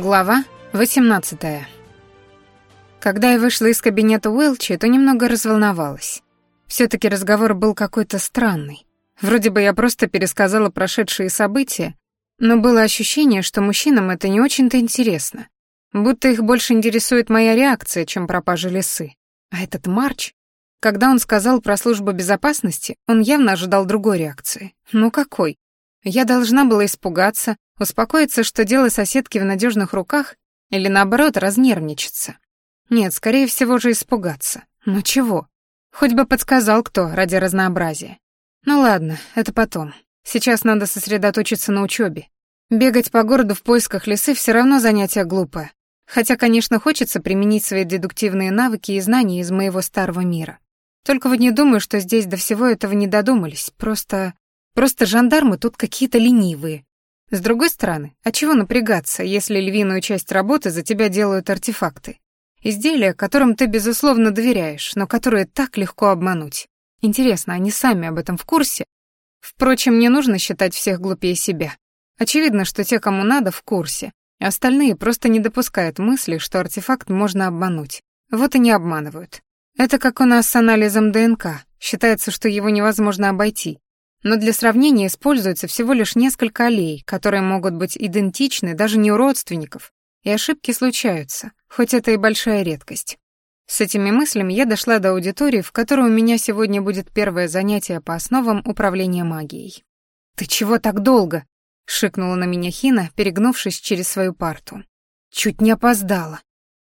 Глава 18. Когда я вышла из кабинета Уэлчи, то немного разволновалась. все таки разговор был какой-то странный. Вроде бы я просто пересказала прошедшие события, но было ощущение, что мужчинам это не очень-то интересно. Будто их больше интересует моя реакция, чем пропажа лисы. А этот Марч, когда он сказал про службу безопасности, он явно ожидал другой реакции. Ну какой? Я должна была испугаться, успокоиться, что дело соседки в надежных руках, или наоборот разнервничаться. Нет, скорее всего же испугаться. Но ну чего? Хоть бы подсказал кто ради разнообразия. Ну ладно, это потом. Сейчас надо сосредоточиться на учебе. Бегать по городу в поисках лисы все равно занятие глупое. Хотя, конечно, хочется применить свои дедуктивные навыки и знания из моего старого мира. Только вот не думаю, что здесь до всего этого не додумались, просто... Просто жандармы тут какие-то ленивые. С другой стороны, а чего напрягаться, если львиную часть работы за тебя делают артефакты? Изделия, которым ты, безусловно, доверяешь, но которые так легко обмануть. Интересно, они сами об этом в курсе? Впрочем, не нужно считать всех глупее себя. Очевидно, что те, кому надо, в курсе. А остальные просто не допускают мысли, что артефакт можно обмануть. Вот и не обманывают. Это как у нас с анализом ДНК. Считается, что его невозможно обойти, но для сравнения используется всего лишь несколько аллей, которые могут быть идентичны даже не у родственников, и ошибки случаются, хоть это и большая редкость. С этими мыслями я дошла до аудитории, в которой у меня сегодня будет первое занятие по основам управления магией. «Ты чего так долго?» — шикнула на меня Хина, перегнувшись через свою парту. «Чуть не опоздала».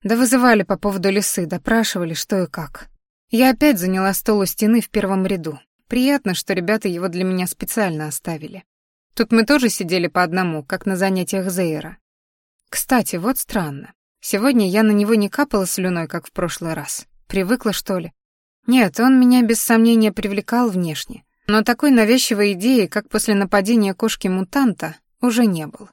Да вызывали по поводу лисы, допрашивали, что и как. Я опять заняла стол у стены в первом ряду. Приятно, что ребята его для меня специально оставили. Тут мы тоже сидели по одному, как на занятиях Зейра. Кстати, вот странно. Сегодня я на него не капала слюной, как в прошлый раз. Привыкла, что ли? Нет, он меня без сомнения привлекал внешне. Но такой навязчивой идеи, как после нападения кошки-мутанта, уже не был.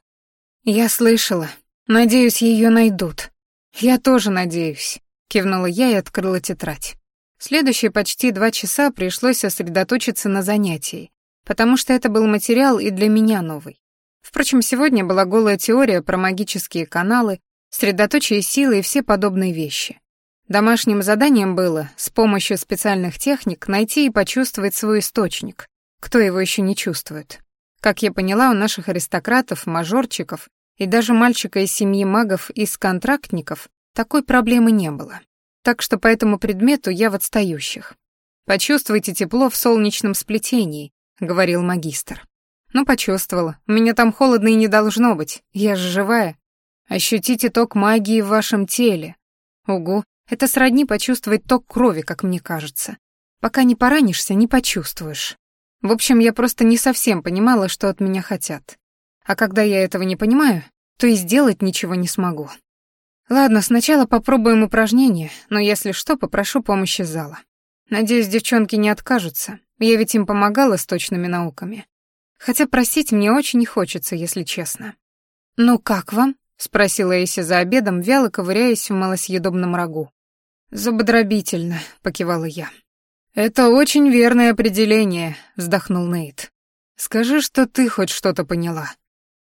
«Я слышала. Надеюсь, ее найдут». «Я тоже надеюсь», — кивнула я и открыла тетрадь. Следующие почти два часа пришлось сосредоточиться на занятии, потому что это был материал и для меня новый. Впрочем, сегодня была голая теория про магические каналы, средоточие силы и все подобные вещи. Домашним заданием было с помощью специальных техник найти и почувствовать свой источник, кто его еще не чувствует. Как я поняла, у наших аристократов, мажорчиков и даже мальчика из семьи магов из контрактников такой проблемы не было так что по этому предмету я в отстающих. «Почувствуйте тепло в солнечном сплетении», — говорил магистр. «Ну, почувствовала. У меня там холодно и не должно быть. Я же живая. Ощутите ток магии в вашем теле. Угу, это сродни почувствовать ток крови, как мне кажется. Пока не поранишься, не почувствуешь. В общем, я просто не совсем понимала, что от меня хотят. А когда я этого не понимаю, то и сделать ничего не смогу. Ладно, сначала попробуем упражнение, но если что, попрошу помощи зала. Надеюсь, девчонки не откажутся. Я ведь им помогала с точными науками. Хотя просить мне очень не хочется, если честно. «Ну как вам?» — спросила Эйси за обедом, вяло ковыряясь в малосъедобном рагу. «Зубодробительно», — покивала я. «Это очень верное определение», — вздохнул Нейт. «Скажи, что ты хоть что-то поняла».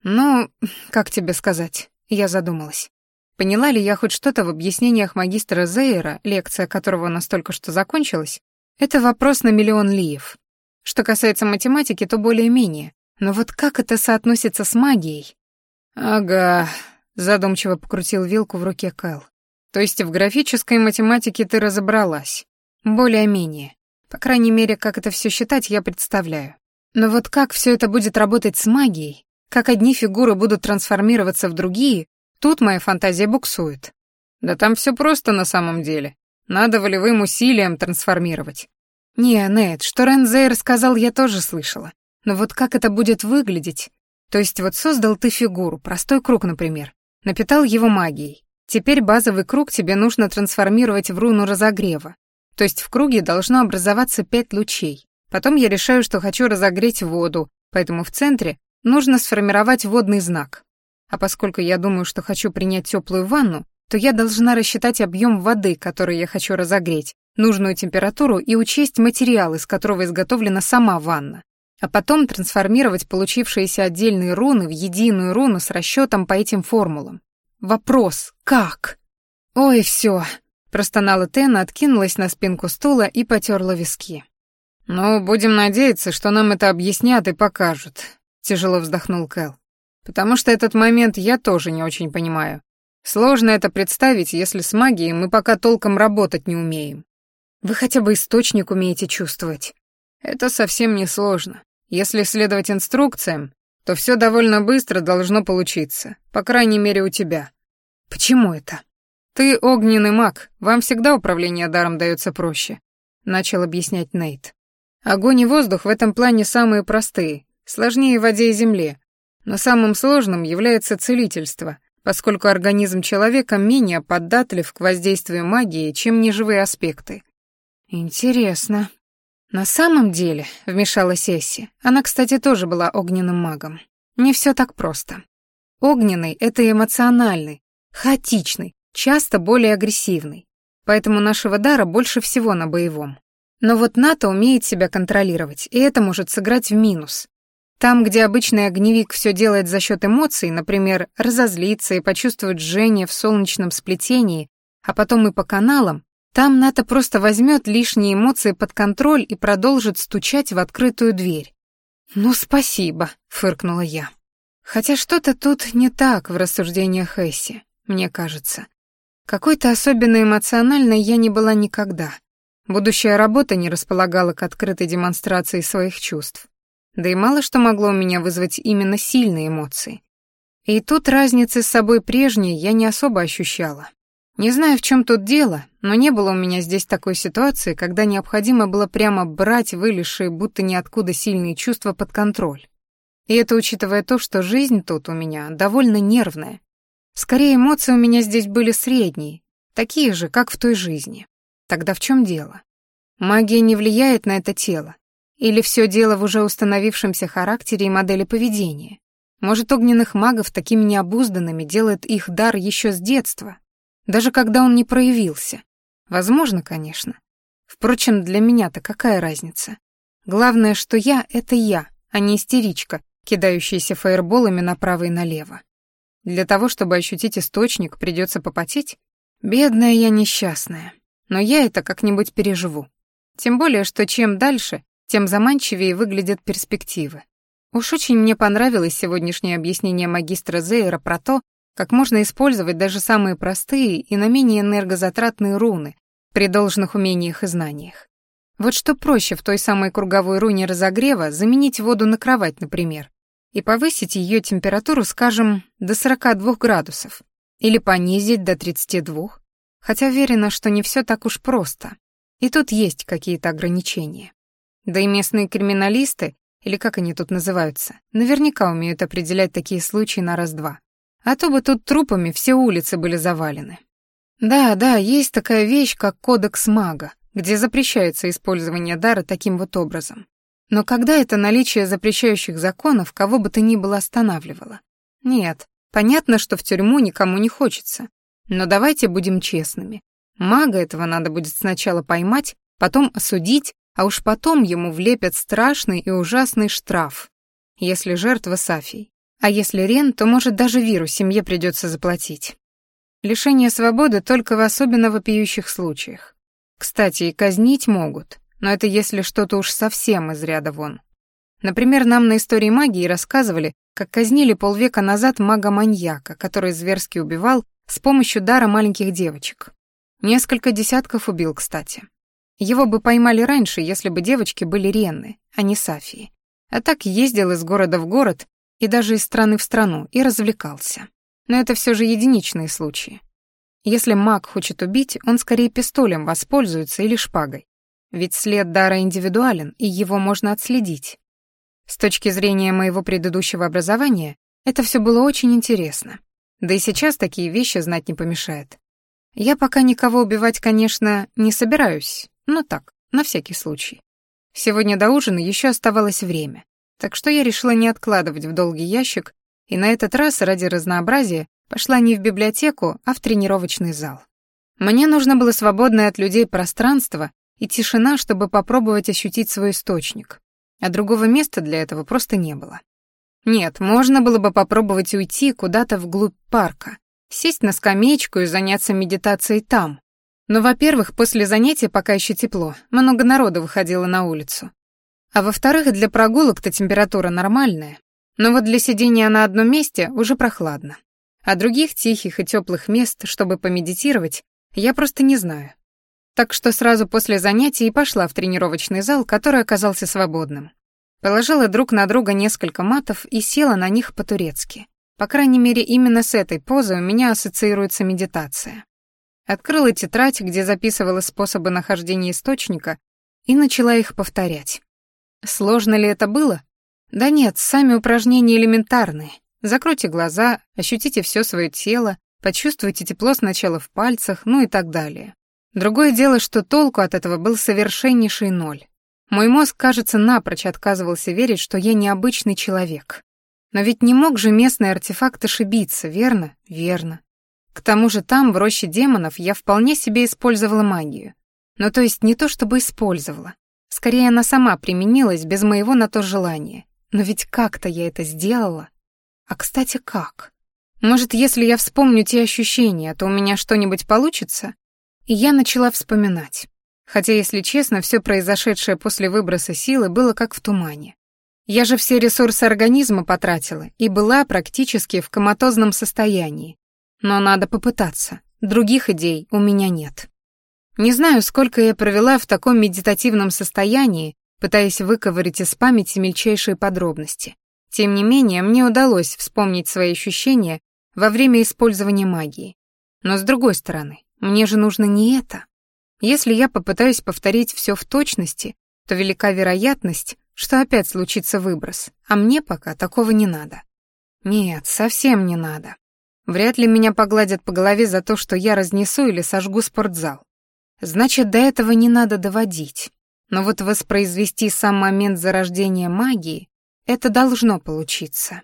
«Ну, как тебе сказать?» — я задумалась. Поняла ли я хоть что-то в объяснениях магистра Зейера, лекция которого у нас только что закончилась, это вопрос на миллион лиев. Что касается математики, то более-менее. Но вот как это соотносится с магией? «Ага», — задумчиво покрутил вилку в руке Кэл. «То есть в графической математике ты разобралась?» «Более-менее. По крайней мере, как это все считать, я представляю. Но вот как все это будет работать с магией? Как одни фигуры будут трансформироваться в другие, Тут моя фантазия буксует. Да там все просто на самом деле. Надо волевым усилием трансформировать. Не, Нет, что Рензейр сказал, я тоже слышала. Но вот как это будет выглядеть? То есть вот создал ты фигуру, простой круг, например. Напитал его магией. Теперь базовый круг тебе нужно трансформировать в руну разогрева. То есть в круге должно образоваться пять лучей. Потом я решаю, что хочу разогреть воду, поэтому в центре нужно сформировать водный знак. А поскольку я думаю, что хочу принять теплую ванну, то я должна рассчитать объем воды, который я хочу разогреть, нужную температуру и учесть материал, из которого изготовлена сама ванна, а потом трансформировать получившиеся отдельные руны в единую руну с расчетом по этим формулам. Вопрос «Как?» «Ой, все!» — простонала Тена, откинулась на спинку стула и потерла виски. «Ну, будем надеяться, что нам это объяснят и покажут», — тяжело вздохнул Кэл потому что этот момент я тоже не очень понимаю. Сложно это представить, если с магией мы пока толком работать не умеем. Вы хотя бы источник умеете чувствовать. Это совсем не сложно. Если следовать инструкциям, то все довольно быстро должно получиться, по крайней мере у тебя. Почему это? Ты огненный маг, вам всегда управление даром дается проще, начал объяснять Нейт. Огонь и воздух в этом плане самые простые, сложнее в воде и земле, но самым сложным является целительство, поскольку организм человека менее податлив к воздействию магии, чем неживые аспекты. Интересно. На самом деле, вмешалась Эсси, она, кстати, тоже была огненным магом. Не все так просто. Огненный — это эмоциональный, хаотичный, часто более агрессивный. Поэтому нашего дара больше всего на боевом. Но вот НАТО умеет себя контролировать, и это может сыграть в минус, там, где обычный огневик все делает за счет эмоций, например, разозлиться и почувствовать жжение в солнечном сплетении, а потом и по каналам, там Ната просто возьмет лишние эмоции под контроль и продолжит стучать в открытую дверь. «Ну, спасибо», — фыркнула я. Хотя что-то тут не так в рассуждениях Эсси, мне кажется. Какой-то особенно эмоциональной я не была никогда. Будущая работа не располагала к открытой демонстрации своих чувств да и мало что могло у меня вызвать именно сильные эмоции. И тут разницы с собой прежней я не особо ощущала. Не знаю, в чем тут дело, но не было у меня здесь такой ситуации, когда необходимо было прямо брать вылезшие будто ниоткуда сильные чувства под контроль. И это учитывая то, что жизнь тут у меня довольно нервная. Скорее, эмоции у меня здесь были средние, такие же, как в той жизни. Тогда в чем дело? Магия не влияет на это тело, или все дело в уже установившемся характере и модели поведения? Может, огненных магов такими необузданными делает их дар еще с детства, даже когда он не проявился? Возможно, конечно. Впрочем, для меня-то какая разница? Главное, что я — это я, а не истеричка, кидающаяся фаерболами направо и налево. Для того, чтобы ощутить источник, придется попотеть? Бедная я несчастная. Но я это как-нибудь переживу. Тем более, что чем дальше, тем заманчивее выглядят перспективы. Уж очень мне понравилось сегодняшнее объяснение магистра Зейра про то, как можно использовать даже самые простые и на менее энергозатратные руны при должных умениях и знаниях. Вот что проще в той самой круговой руне разогрева заменить воду на кровать, например, и повысить ее температуру, скажем, до 42 градусов, или понизить до 32, хотя уверена, что не все так уж просто, и тут есть какие-то ограничения. Да и местные криминалисты, или как они тут называются, наверняка умеют определять такие случаи на раз-два. А то бы тут трупами все улицы были завалены. Да, да, есть такая вещь, как кодекс мага, где запрещается использование дара таким вот образом. Но когда это наличие запрещающих законов кого бы то ни было останавливало? Нет, понятно, что в тюрьму никому не хочется. Но давайте будем честными. Мага этого надо будет сначала поймать, потом осудить, а уж потом ему влепят страшный и ужасный штраф, если жертва Сафий. А если Рен, то, может, даже Виру семье придется заплатить. Лишение свободы только в особенно вопиющих случаях. Кстати, и казнить могут, но это если что-то уж совсем из ряда вон. Например, нам на истории магии рассказывали, как казнили полвека назад мага-маньяка, который зверски убивал с помощью дара маленьких девочек. Несколько десятков убил, кстати. Его бы поймали раньше, если бы девочки были Ренны, а не Сафии. А так ездил из города в город и даже из страны в страну и развлекался. Но это все же единичные случаи. Если маг хочет убить, он скорее пистолем воспользуется или шпагой. Ведь след дара индивидуален, и его можно отследить. С точки зрения моего предыдущего образования, это все было очень интересно. Да и сейчас такие вещи знать не помешает. Я пока никого убивать, конечно, не собираюсь, ну так, на всякий случай. Сегодня до ужина еще оставалось время, так что я решила не откладывать в долгий ящик и на этот раз ради разнообразия пошла не в библиотеку, а в тренировочный зал. Мне нужно было свободное от людей пространство и тишина, чтобы попробовать ощутить свой источник, а другого места для этого просто не было. Нет, можно было бы попробовать уйти куда-то вглубь парка, сесть на скамеечку и заняться медитацией там, но, во-первых, после занятия пока еще тепло, много народу выходило на улицу. А во-вторых, для прогулок-то температура нормальная, но вот для сидения на одном месте уже прохладно. А других тихих и теплых мест, чтобы помедитировать, я просто не знаю. Так что сразу после занятий и пошла в тренировочный зал, который оказался свободным. Положила друг на друга несколько матов и села на них по-турецки. По крайней мере, именно с этой позой у меня ассоциируется медитация. Открыла тетрадь, где записывала способы нахождения источника, и начала их повторять. Сложно ли это было? Да нет, сами упражнения элементарные. Закройте глаза, ощутите все свое тело, почувствуйте тепло сначала в пальцах, ну и так далее. Другое дело, что толку от этого был совершеннейший ноль. Мой мозг, кажется, напрочь отказывался верить, что я необычный человек. Но ведь не мог же местный артефакт ошибиться, верно? Верно. К тому же там, в роще демонов, я вполне себе использовала магию. Ну то есть не то чтобы использовала. Скорее, она сама применилась без моего на то желания. Но ведь как-то я это сделала. А, кстати, как? Может, если я вспомню те ощущения, а то у меня что-нибудь получится? И я начала вспоминать. Хотя, если честно, все произошедшее после выброса силы было как в тумане. Я же все ресурсы организма потратила и была практически в коматозном состоянии, но надо попытаться. Других идей у меня нет. Не знаю, сколько я провела в таком медитативном состоянии, пытаясь выковырить из памяти мельчайшие подробности. Тем не менее, мне удалось вспомнить свои ощущения во время использования магии. Но с другой стороны, мне же нужно не это. Если я попытаюсь повторить все в точности, то велика вероятность, что опять случится выброс, а мне пока такого не надо. Нет, совсем не надо. Вряд ли меня погладят по голове за то, что я разнесу или сожгу спортзал. Значит, до этого не надо доводить. Но вот воспроизвести сам момент зарождения магии — это должно получиться.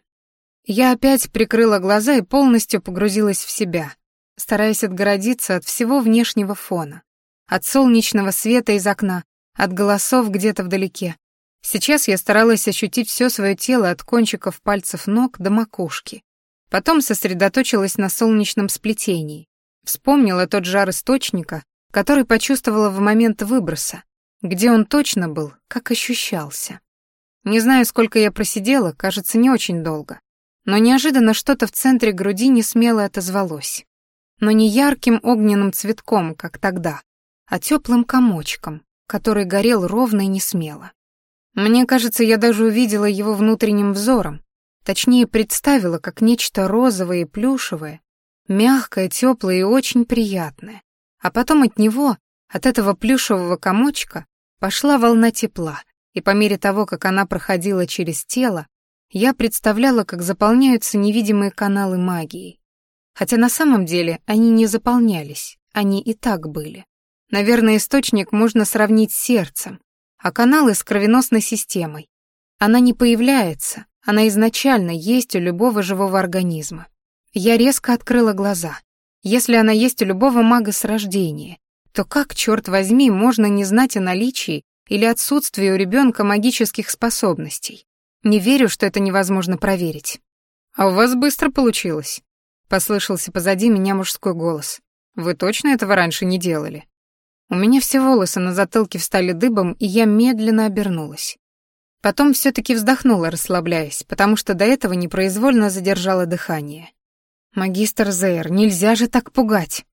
Я опять прикрыла глаза и полностью погрузилась в себя, стараясь отгородиться от всего внешнего фона, от солнечного света из окна, от голосов где-то вдалеке. Сейчас я старалась ощутить все свое тело от кончиков пальцев ног до макушки, Потом сосредоточилась на солнечном сплетении. Вспомнила тот жар источника, который почувствовала в момент выброса, где он точно был, как ощущался. Не знаю, сколько я просидела, кажется, не очень долго. Но неожиданно что-то в центре груди несмело отозвалось. Но не ярким огненным цветком, как тогда, а теплым комочком, который горел ровно и несмело. Мне кажется, я даже увидела его внутренним взором, Точнее, представила, как нечто розовое и плюшевое, мягкое, теплое и очень приятное. А потом от него, от этого плюшевого комочка, пошла волна тепла, и по мере того, как она проходила через тело, я представляла, как заполняются невидимые каналы магии. Хотя на самом деле они не заполнялись, они и так были. Наверное, источник можно сравнить с сердцем, а каналы с кровеносной системой. Она не появляется, она изначально есть у любого живого организма. Я резко открыла глаза. Если она есть у любого мага с рождения, то как, черт возьми, можно не знать о наличии или отсутствии у ребенка магических способностей? Не верю, что это невозможно проверить. «А у вас быстро получилось», — послышался позади меня мужской голос. «Вы точно этого раньше не делали?» У меня все волосы на затылке встали дыбом, и я медленно обернулась. Потом все-таки вздохнула, расслабляясь, потому что до этого непроизвольно задержала дыхание. «Магистр Зейр, нельзя же так пугать!»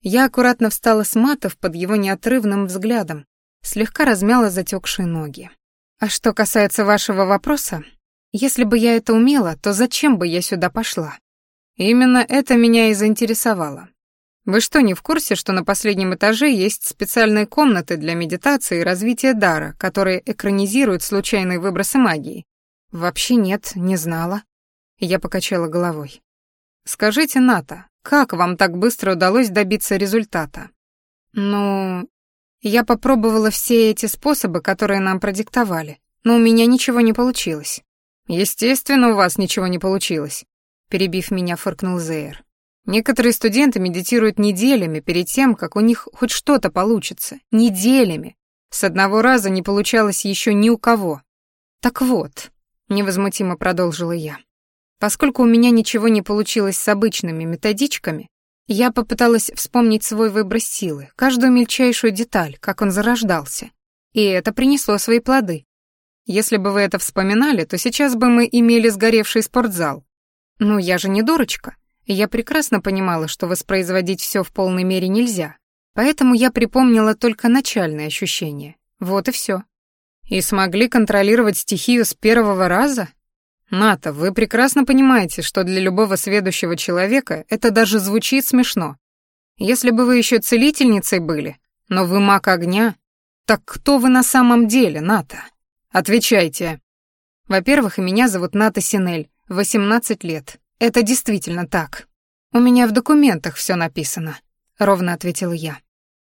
Я аккуратно встала с матов под его неотрывным взглядом, слегка размяла затекшие ноги. «А что касается вашего вопроса, если бы я это умела, то зачем бы я сюда пошла?» «Именно это меня и заинтересовало. Вы что, не в курсе, что на последнем этаже есть специальные комнаты для медитации и развития дара, которые экранизируют случайные выбросы магии? Вообще нет, не знала. Я покачала головой. Скажите, Ната, как вам так быстро удалось добиться результата? Ну, я попробовала все эти способы, которые нам продиктовали, но у меня ничего не получилось. Естественно, у вас ничего не получилось, перебив меня, фыркнул Зейр. Некоторые студенты медитируют неделями перед тем, как у них хоть что-то получится. Неделями. С одного раза не получалось еще ни у кого. Так вот, невозмутимо продолжила я. Поскольку у меня ничего не получилось с обычными методичками, я попыталась вспомнить свой выброс силы, каждую мельчайшую деталь, как он зарождался. И это принесло свои плоды. Если бы вы это вспоминали, то сейчас бы мы имели сгоревший спортзал. Ну, я же не дурочка. Я прекрасно понимала, что воспроизводить все в полной мере нельзя, поэтому я припомнила только начальные ощущения. Вот и все. И смогли контролировать стихию с первого раза? Ната, вы прекрасно понимаете, что для любого следующего человека это даже звучит смешно. Если бы вы еще целительницей были, но вы маг огня, так кто вы на самом деле, Ната? Отвечайте. Во-первых, меня зовут Ната Синель, 18 лет. «Это действительно так. У меня в документах все написано», — ровно ответил я.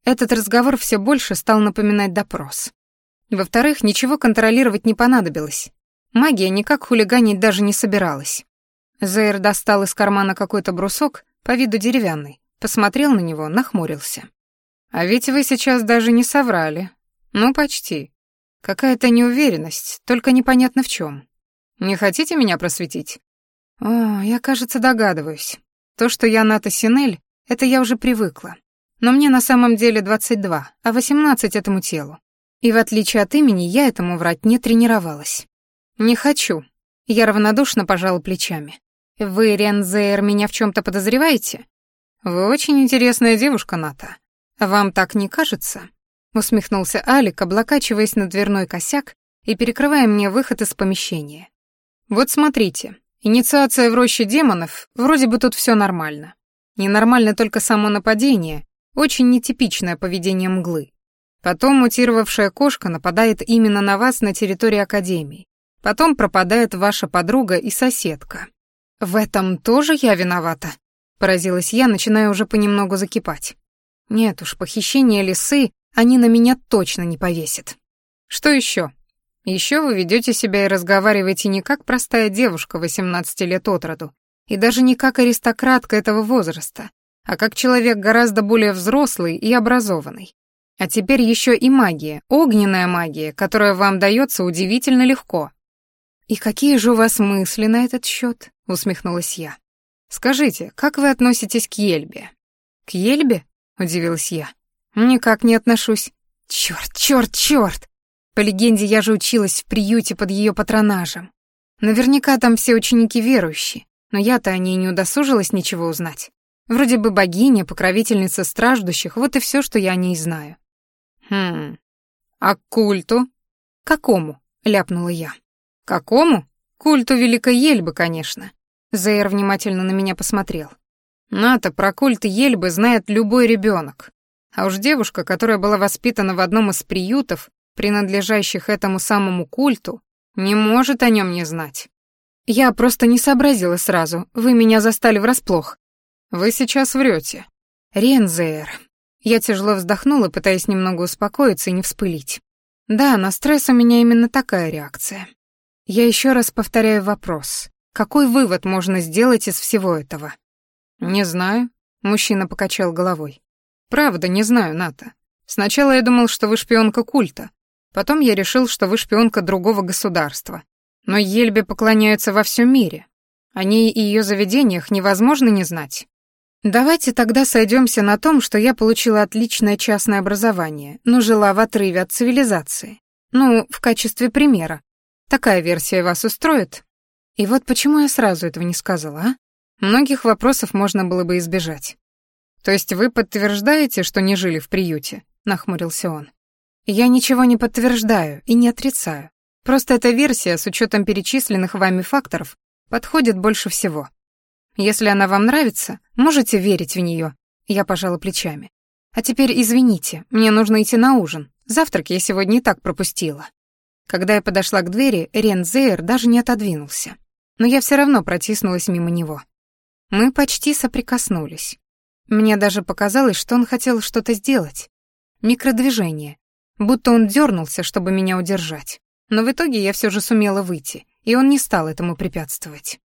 Этот разговор все больше стал напоминать допрос. Во-вторых, ничего контролировать не понадобилось. Магия никак хулиганить даже не собиралась. Зейр достал из кармана какой-то брусок, по виду деревянный, посмотрел на него, нахмурился. «А ведь вы сейчас даже не соврали. Ну, почти. Какая-то неуверенность, только непонятно в чем. Не хотите меня просветить?» О, я, кажется, догадываюсь. То, что я Ната Синель, это я уже привыкла. Но мне на самом деле 22, а 18 этому телу. И в отличие от имени, я этому врать не тренировалась. Не хочу. Я равнодушно пожала плечами. Вы, Рензейр, меня в чем то подозреваете? Вы очень интересная девушка, Ната. Вам так не кажется? усмехнулся Алик, облокачиваясь на дверной косяк и перекрывая мне выход из помещения. Вот смотрите, инициация в роще демонов, вроде бы тут все нормально. Ненормально только само нападение, очень нетипичное поведение мглы. Потом мутировавшая кошка нападает именно на вас на территории Академии. Потом пропадает ваша подруга и соседка. В этом тоже я виновата, поразилась я, начиная уже понемногу закипать. Нет уж, похищение лисы они на меня точно не повесят. Что еще? Еще вы ведете себя и разговариваете не как простая девушка 18 лет от роду, и даже не как аристократка этого возраста, а как человек гораздо более взрослый и образованный. А теперь еще и магия, огненная магия, которая вам дается удивительно легко. «И какие же у вас мысли на этот счет?» — усмехнулась я. «Скажите, как вы относитесь к Ельбе?» «К Ельбе?» — удивилась я. «Никак не отношусь». «Черт, черт, черт!» По легенде, я же училась в приюте под её патронажем. Наверняка там все ученики верующие, но я-то о ней не удосужилась ничего узнать. Вроде бы богиня, покровительница страждущих, вот и всё, что я о ней знаю. Хм. А к культу? Какому? ляпнула я. Какому? Культу Великой Ельбы, конечно. Зейр внимательно на меня посмотрел. Ната про культ Ельбы знает любой ребёнок. А уж девушка, которая была воспитана в одном из принадлежащих этому самому культу, не может о нем не знать. Я просто не сообразила сразу, вы меня застали врасплох. Вы сейчас врете. Рензеер. Я тяжело вздохнула, пытаясь немного успокоиться и не вспылить. Да, на стресс у меня именно такая реакция. Я еще раз повторяю вопрос. Какой вывод можно сделать из всего этого? Не знаю, мужчина покачал головой. Правда, не знаю, Ната. Сначала я думал, что вы шпионка культа, Потом я решил, что вы шпионка другого государства. Но Ельбе поклоняются во всем мире. О ней и ее заведениях невозможно не знать. Давайте тогда сойдемся на том, что я получила отличное частное образование, но жила в отрыве от цивилизации. Ну, в качестве примера. Такая версия вас устроит? И вот почему я сразу этого не сказала, а? Многих вопросов можно было бы избежать. То есть вы подтверждаете, что не жили в приюте? Нахмурился он. «Я ничего не подтверждаю и не отрицаю. Просто эта версия, с учетом перечисленных вами факторов, подходит больше всего. Если она вам нравится, можете верить в нее. Я пожала плечами. А теперь извините, мне нужно идти на ужин. Завтрак я сегодня и так пропустила. Когда я подошла к двери, Рен Зейр даже не отодвинулся. Но я все равно протиснулась мимо него. Мы почти соприкоснулись. Мне даже показалось, что он хотел что-то сделать. Микродвижение. Будто он дернулся, чтобы меня удержать. Но в итоге я все же сумела выйти, и он не стал этому препятствовать.